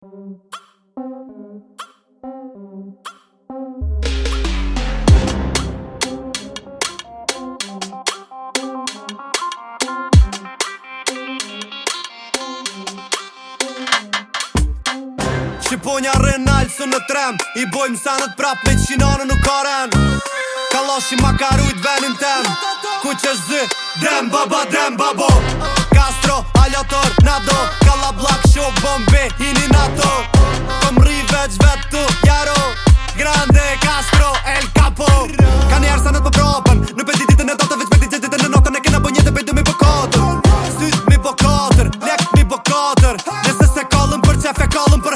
Shqiponja së në trem I bojmë sanët prap me qinanë nuk karen Kaloshi ma karujt venim tem Ku që zë Drem baba drem babo Castro aljator nado Kalablak, blak shok bombe hini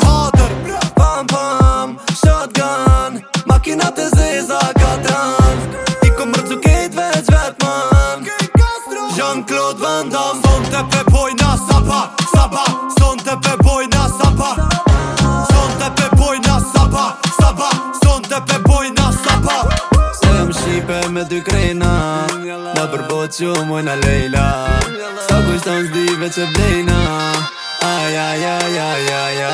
hatër Pam pam, shotgun Makinat e zeza ka tran I ku mërdzu kejt veç vet man Jean-Claude Van Damme Son të pepoj na sapa, sapa Son të pepoj na sapa Son të pepoj na sapa, sapa Son të pepoj na sapa Se jam shipe me dy krejna Na përbo që mojna lejla Sa kushtan zdi veç e blejna ja, ja, ja, ja, ja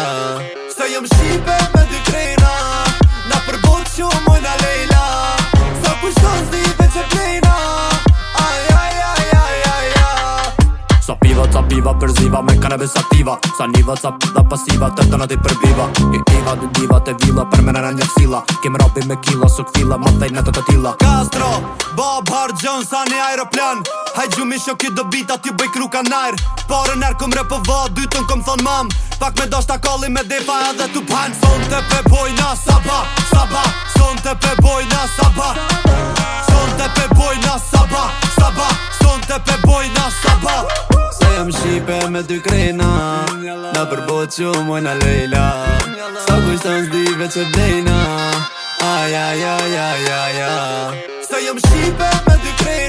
Sa jëm shqipe me dy krejna Na përbot që moj na lejla Sa ku shkon zive që plejna Aj, aj, aj, aj, aj, aj Sa piva, ca piva për ziva Me kanabes ativa Sa niva, ca pida pasiva Të të nati për biva I iva, dy diva, te vila Për mene në një fila Kem rapi me kila Suk fila, matej në të të Castro, Bob Hart, Jones, Aeroplan Haj gjumi shok kjo do bita ty bëj kru ka nair Pare nër këm rëpë vë, dytën kom thon mam Pak me dosht t'akalli me defa dhe t'u pan Son të pe bojna saba, saba Son të pe bojna saba Son të pe bojna saba, saba Son të pe bojna saba Se jam shipe me dy krena Na përbot që mojna lejla Sa kushtan s'dive që vdejna Ajajajajajaja Se jam shipe me dy